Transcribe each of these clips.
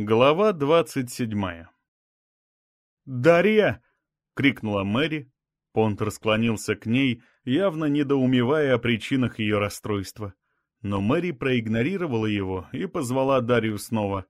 Глава двадцать седьмая. «Дарья!» — крикнула Мэри. Понтер склонился к ней, явно недоумевая о причинах ее расстройства. Но Мэри проигнорировала его и позвала Дарью снова.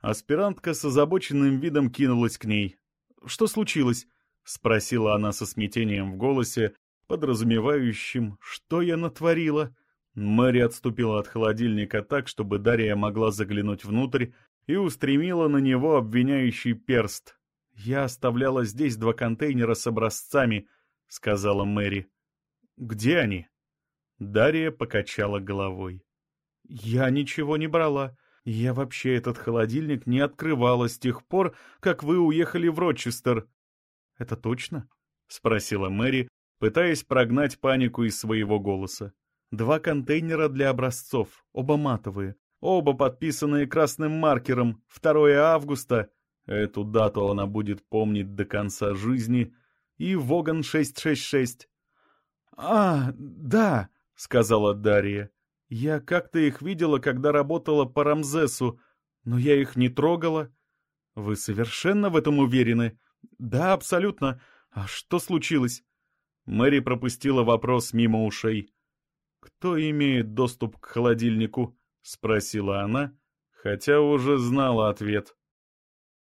Аспирантка с озабоченным видом кинулась к ней. «Что случилось?» — спросила она со смятением в голосе, подразумевающим, что я натворила. Мэри отступила от холодильника так, чтобы Дарья могла заглянуть внутрь, и устремила на него обвиняющий перст. «Я оставляла здесь два контейнера с образцами», — сказала Мэри. «Где они?» Дарья покачала головой. «Я ничего не брала. Я вообще этот холодильник не открывала с тех пор, как вы уехали в Рочестер». «Это точно?» — спросила Мэри, пытаясь прогнать панику из своего голоса. «Два контейнера для образцов, оба матовые, оба подписанные красным маркером, 2 августа». Эту дату она будет помнить до конца жизни. И Воган 666. «А, да», — сказала Дарья. «Я как-то их видела, когда работала по Рамзесу, но я их не трогала». «Вы совершенно в этом уверены?» «Да, абсолютно. А что случилось?» Мэри пропустила вопрос мимо ушей. «Кто имеет доступ к холодильнику?» — спросила она, хотя уже знала ответ.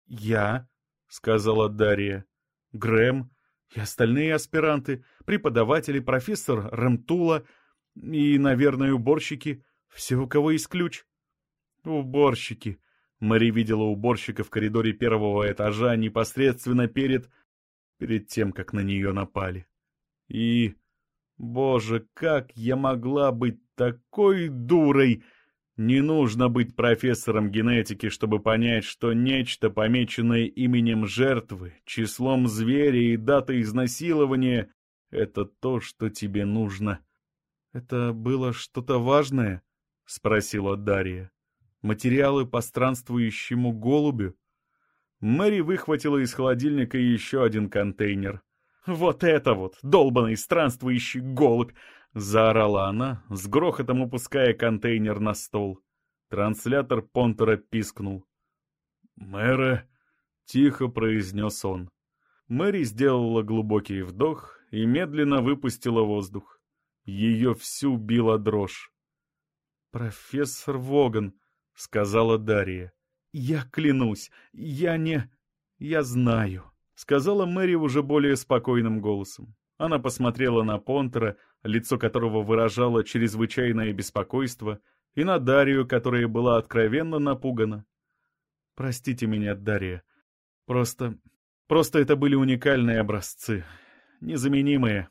«Я», — сказала Дарья, — «Грэм и остальные аспиранты, преподаватели, профессор Рамтула и, наверное, уборщики, все, у кого есть ключ». «Уборщики», Мэри видела уборщика в коридоре первого этажа непосредственно перед... перед тем, как на нее напали. И... Боже, как я могла быть такой дурой! Не нужно быть профессором генетики, чтобы понять, что нечто, помеченное именем жертвы, числом зверя и датой изнасилования — это то, что тебе нужно. — Это было что-то важное? — спросила Дарья. — Материалы по странствующему голубю? Мэри выхватила из холодильника еще один контейнер — «Вот это вот, долбанный странствующий голубь!» — заорала она, с грохотом упуская контейнер на стол. Транслятор Понтера пискнул. «Мэра!» — тихо произнес он. Мэри сделала глубокий вдох и медленно выпустила воздух. Ее всю била дрожь. «Профессор Воган», — сказала Дарья. «Я клянусь, я не... Я знаю» сказала Мэри уже более спокойным голосом. Она посмотрела на Понтера, лицо которого выражало чрезвычайное беспокойство, и на Дарью, которая была откровенно напугана. «Простите меня, Дарья. Просто... просто это были уникальные образцы. Незаменимые».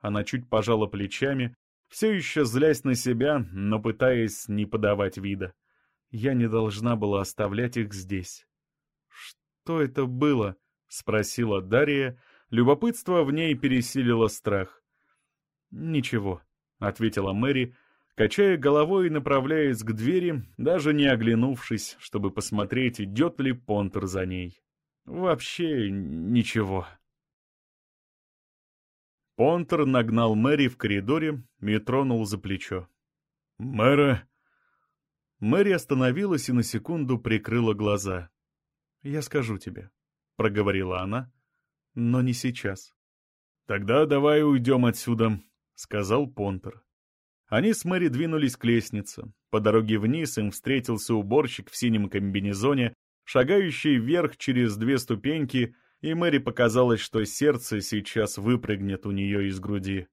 Она чуть пожала плечами, все еще злясь на себя, но пытаясь не подавать вида. Я не должна была оставлять их здесь. «Что это было?» — спросила Дарья. Любопытство в ней пересилило страх. «Ничего», — ответила Мэри, качая головой и направляясь к двери, даже не оглянувшись, чтобы посмотреть, идет ли Понтер за ней. «Вообще ничего». Понтер нагнал Мэри в коридоре и тронул за плечо. «Мэра...» Мэри остановилась и на секунду прикрыла глаза. «Я скажу тебе», — проговорила она, — «но не сейчас». «Тогда давай уйдем отсюда», — сказал Понтер. Они с Мэри двинулись к лестнице. По дороге вниз им встретился уборщик в синем комбинезоне, шагающий вверх через две ступеньки, и Мэри показалось, что сердце сейчас выпрыгнет у нее из груди.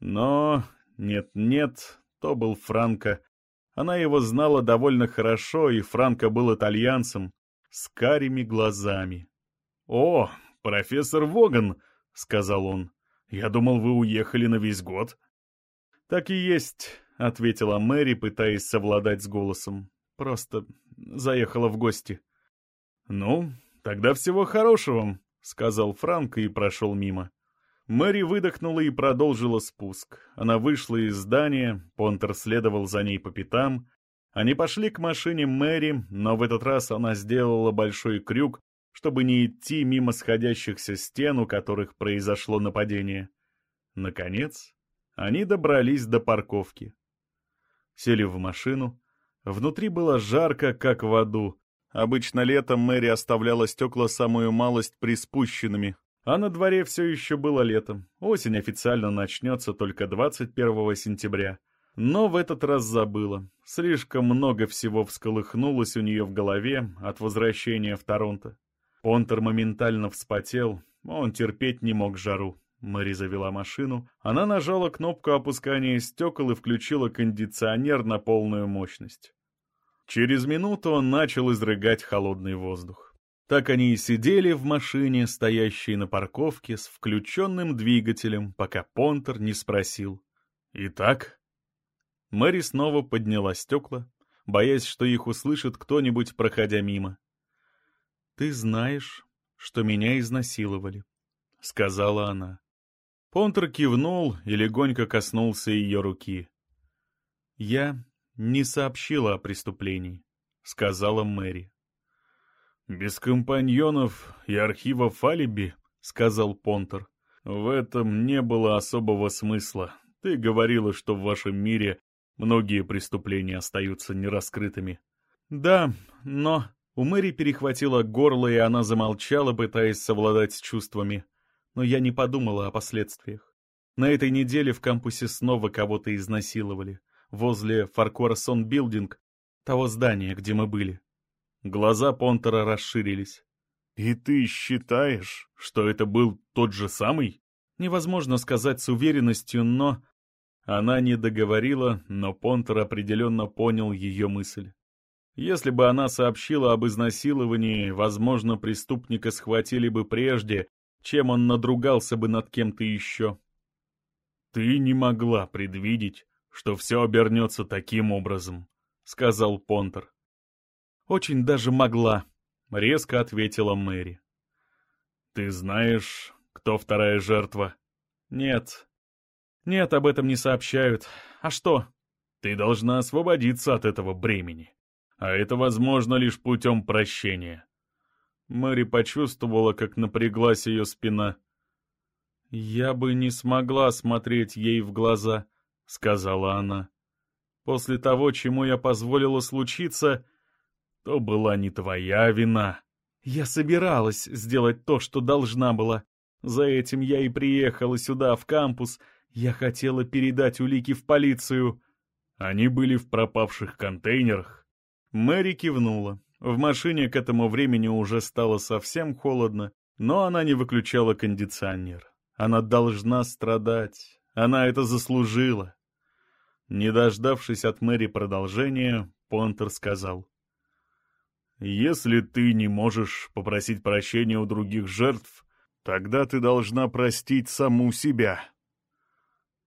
Но нет-нет, то был Франко. Она его знала довольно хорошо, и Франко был итальянцем, с карими глазами. «О, профессор Воган», — сказал он. «Я думал, вы уехали на весь год». «Так и есть», — ответила Мэри, пытаясь совладать с голосом. «Просто заехала в гости». «Ну, тогда всего хорошего», — сказал Франк и прошел мимо. Мэри выдохнула и продолжила спуск. Она вышла из здания, Понтер следовал за ней по пятам. Они пошли к машине Мэри, но в этот раз она сделала большой крюк, чтобы не идти мимо сходящихся стен, у которых произошло нападение. Наконец, они добрались до парковки. Сели в машину. Внутри было жарко, как в аду, Обычно летом Мэри оставляла стекла самую малость приспущенными, а на дворе все еще было летом. Осень официально начнется только 21 сентября. Но в этот раз забыла. Слишком много всего всколыхнулось у нее в голове от возвращения в Торонто. Понтер моментально вспотел, он терпеть не мог жару. Мэри завела машину. Она нажала кнопку опускания стекол и включила кондиционер на полную мощность. Через минуту он начал изрыгать холодный воздух. Так они и сидели в машине, стоящей на парковке, с включенным двигателем, пока Понтер не спросил. «Итак?» Мэри снова подняла стекла, боясь, что их услышит кто-нибудь, проходя мимо. «Ты знаешь, что меня изнасиловали», — сказала она. Понтер кивнул и легонько коснулся ее руки. «Я не сообщила о преступлении», — сказала Мэри. «Без компаньонов и архивов алиби», — сказал Понтер. «В этом не было особого смысла. Ты говорила, что в вашем мире многие преступления остаются нераскрытыми». «Да, но...» У Мэри перехватило горло, и она замолчала, пытаясь совладать с чувствами. Но я не подумала о последствиях. На этой неделе в кампусе снова кого-то изнасиловали возле Фаркуарсон Билдинг, того здания, где мы были. Глаза Понтера расширились. «И ты считаешь, что это был тот же самый?» Невозможно сказать с уверенностью, но... Она не договорила, но Понтер определенно понял ее мысль. Если бы она сообщила об изнасиловании, возможно, преступника схватили бы прежде, чем он надругался бы над кем-то еще. Ты не могла предвидеть, что все обернется таким образом», — сказал Понтер. «Очень даже могла», — резко ответила Мэри. «Ты знаешь, кто вторая жертва?» «Нет. Нет, об этом не сообщают. А что?» «Ты должна освободиться от этого бремени. А это возможно лишь путем прощения». Мэри почувствовала, как напряглась ее спина. «Я бы не смогла смотреть ей в глаза», — сказала она. «После того, чему я позволила случиться, то была не твоя вина. Я собиралась сделать то, что должна была. За этим я и приехала сюда, в кампус. Я хотела передать улики в полицию». Они были в пропавших контейнерах. Мэри кивнула. В машине к этому времени уже стало совсем холодно, но она не выключала кондиционер. Она должна страдать. Она это заслужила. Не дождавшись от Мэри продолжения, Понтер сказал. «Если ты не можешь попросить прощения у других жертв, тогда ты должна простить саму себя».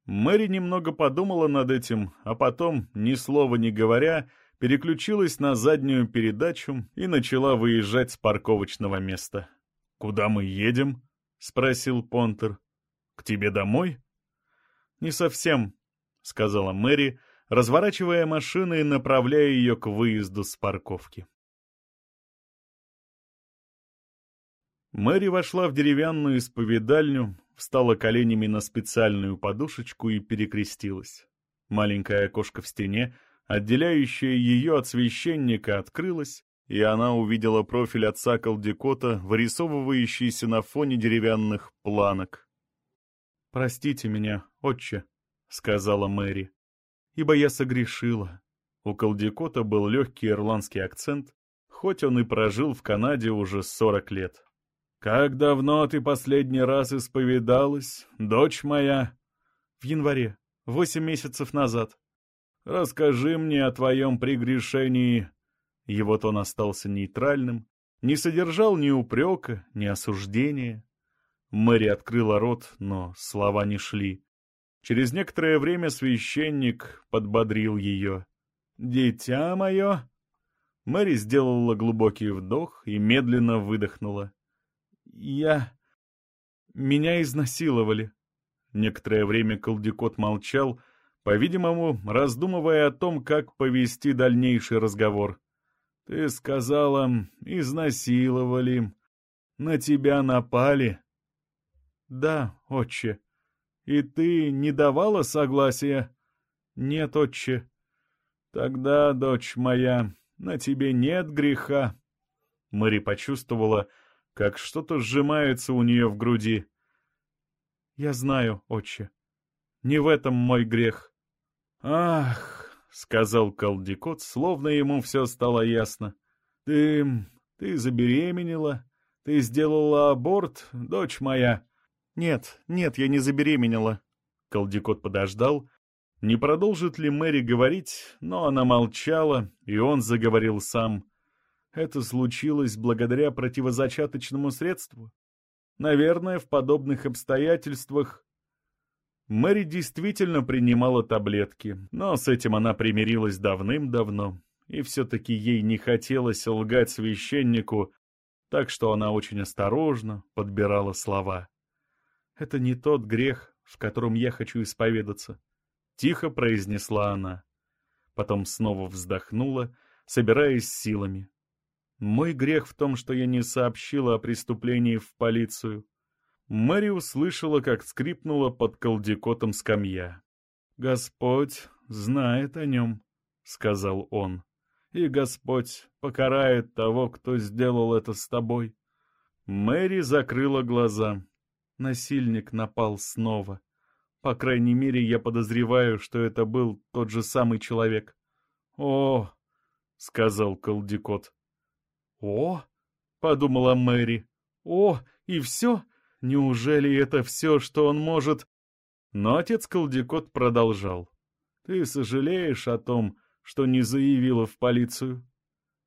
Мэри немного подумала над этим, а потом, ни слова не говоря, переключилась на заднюю передачу и начала выезжать с парковочного места. «Куда мы едем?» — спросил Понтер. «К тебе домой?» «Не совсем», — сказала Мэри, разворачивая машину и направляя ее к выезду с парковки. Мэри вошла в деревянную исповедальню, встала коленями на специальную подушечку и перекрестилась. Маленькое окошко в стене, отделяющее ее от священника, открылось, и она увидела профиль отца Колдикота, вырисовывающийся на фоне деревянных планок. «Простите меня, отче», — сказала Мэри, — «ибо я согрешила». У Колдикота был легкий ирландский акцент, хоть он и прожил в Канаде уже сорок лет. «Как давно ты последний раз исповедалась, дочь моя?» «В январе, восемь месяцев назад». «Расскажи мне о твоем прегрешении». Его тон остался нейтральным, не содержал ни упрека, ни осуждения. Мэри открыла рот, но слова не шли. Через некоторое время священник подбодрил ее. «Дитя мое!» Мэри сделала глубокий вдох и медленно выдохнула. «Я... меня изнасиловали». Некоторое время Колдикот молчал, по-видимому, раздумывая о том, как повести дальнейший разговор. «Ты сказала, изнасиловали. На тебя напали». «Да, отче», «И ты не давала согласия?» «Нет, отче». «Тогда, дочь моя, на тебе нет греха. Мэри почувствовала, как что-то сжимается у нее в груди. «Я знаю, отче. Не в этом мой грех». «Ах!» — сказал Калдикот, словно ему все стало ясно. «Ты... ты забеременела? Ты сделала аборт, дочь моя?» «Нет, нет, я не забеременела». Калдикот подождал, не продолжит ли Мэри говорить, но она молчала, и он заговорил сам. Это случилось благодаря противозачаточному средству. Наверное, в подобных обстоятельствах... Мэри действительно принимала таблетки, но с этим она примирилась давным-давно, и все-таки ей не хотелось лгать священнику, так что она очень осторожно подбирала слова. «Это не тот грех, в котором я хочу исповедаться», — тихо произнесла она. Потом снова вздохнула, собираясь силами. Мой грех в том, что я не сообщила о преступлении в полицию. Мэри услышала, как скрипнула под колдикотом скамья. «Господь знает о нем», — сказал он. «И Господь покарает того, кто сделал это с тобой». Мэри закрыла глаза. Насильник напал снова. По крайней мере, я подозреваю, что это был тот же самый человек. «О!» — сказал колдикот. «О!» — подумала Мэри. «О, и все? Неужели это все, что он может...» Но отец Колдикот продолжал. «Ты сожалеешь о том, что не заявила в полицию?»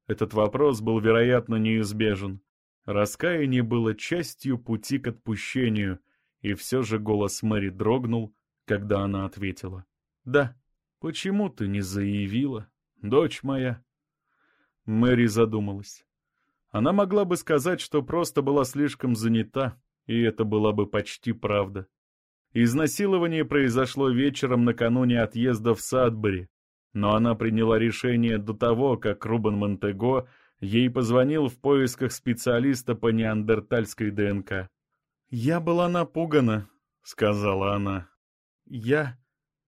Этот вопрос был, вероятно, неизбежен. Раскаяние было частью пути к отпущению, и все же голос Мэри дрогнул, когда она ответила. «Да, почему ты не заявила, дочь моя?» Мэри задумалась. Она могла бы сказать, что просто была слишком занята, и это была бы почти правда. Изнасилование произошло вечером накануне отъезда в Садбери, но она приняла решение до того, как Рубен Монтего ей позвонил в поисках специалиста по неандертальской ДНК. «Я была напугана», — сказала она. «Я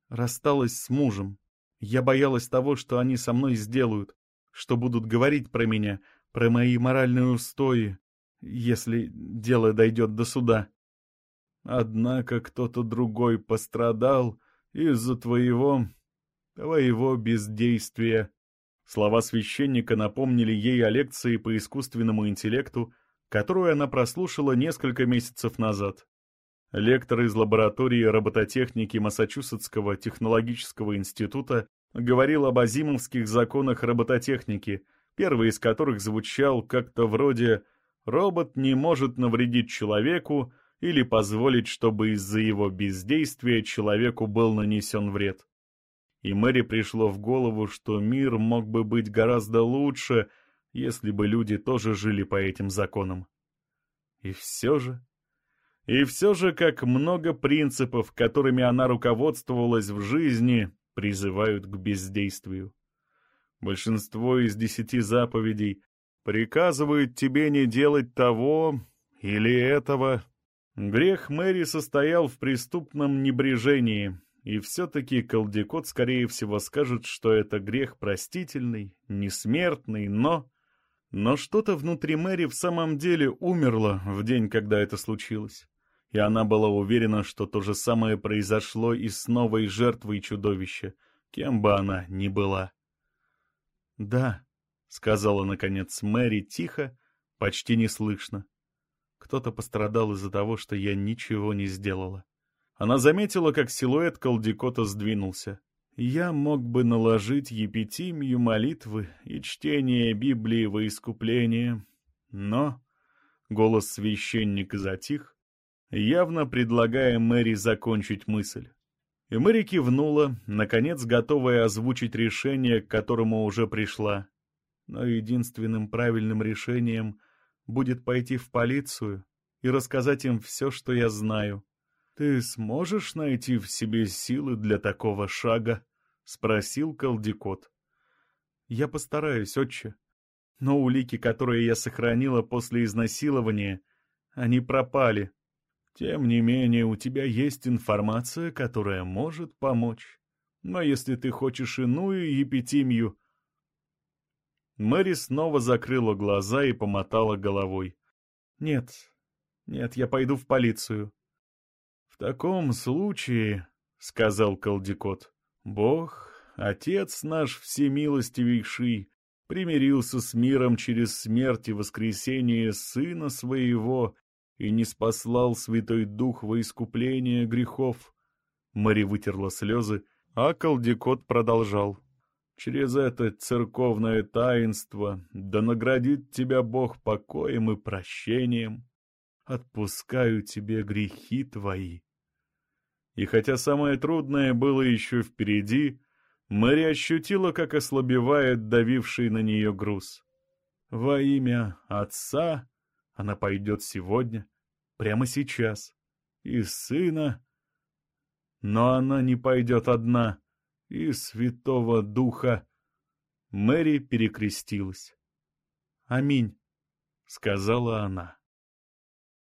рассталась с мужем. Я боялась того, что они со мной сделают, что будут говорить про меня, про мои моральные устои, если дело дойдет до суда. Однако кто-то другой пострадал из-за твоего... твоего бездействия. Слова священника напомнили ей о лекции по искусственному интеллекту, которую она прослушала несколько месяцев назад. Лектор из лаборатории робототехники Массачусетского технологического института говорил об азимовских законах робототехники — первый из которых звучал как-то вроде «робот не может навредить человеку или позволить, чтобы из-за его бездействия человеку был нанесен вред». И Мэри пришло в голову, что мир мог бы быть гораздо лучше, если бы люди тоже жили по этим законам. И все же... И все же, как много принципов, которыми она руководствовалась в жизни, призывают к бездействию. Большинство из десяти заповедей приказывают тебе не делать того или этого. Грех Мэри состоял в преступном небрежении, и все-таки колдекот, скорее всего, скажет, что это грех простительный, несмертный, но... Но что-то внутри Мэри в самом деле умерло в день, когда это случилось. И она была уверена, что то же самое произошло и с новой жертвой чудовища, кем бы она ни была. «Да», — сказала, наконец, Мэри тихо, почти неслышно. «Кто-то пострадал из-за того, что я ничего не сделала». Она заметила, как силуэт колдикота сдвинулся. «Я мог бы наложить епитимию молитвы и чтение Библии во искупление, но...» Голос священника затих, явно предлагая Мэри закончить мысль. И Мэри кивнула, наконец готовая озвучить решение, к которому уже пришла. Но единственным правильным решением будет пойти в полицию и рассказать им все, что я знаю. «Ты сможешь найти в себе силы для такого шага?» — спросил Колдикот. «Я постараюсь, отче. Но улики, которые я сохранила после изнасилования, они пропали. Тем не менее, у тебя есть информация, которая может помочь. Но если ты хочешь иную епитимию... Мэри снова закрыла глаза и помотала головой. «Нет, нет, я пойду в полицию». «В таком случае», — сказал Колдикот, — «Бог, Отец наш всемилостивейший, примирился с миром через смерть и воскресение Сына Своего и не спаслал Святой Дух во искупление грехов». Мэри вытерла слезы, а Колдикот продолжал. Через это церковное таинство да наградит тебя Бог покоем и прощением. Отпускаю тебе грехи твои. И хотя самое трудное было еще впереди, Мэри ощутила, как ослабевает давивший на нее груз. Во имя Отца она пойдет сегодня, прямо сейчас, и Сына. Но она не пойдет одна — и Святого Духа. Мэри перекрестилась. «Аминь», — сказала она.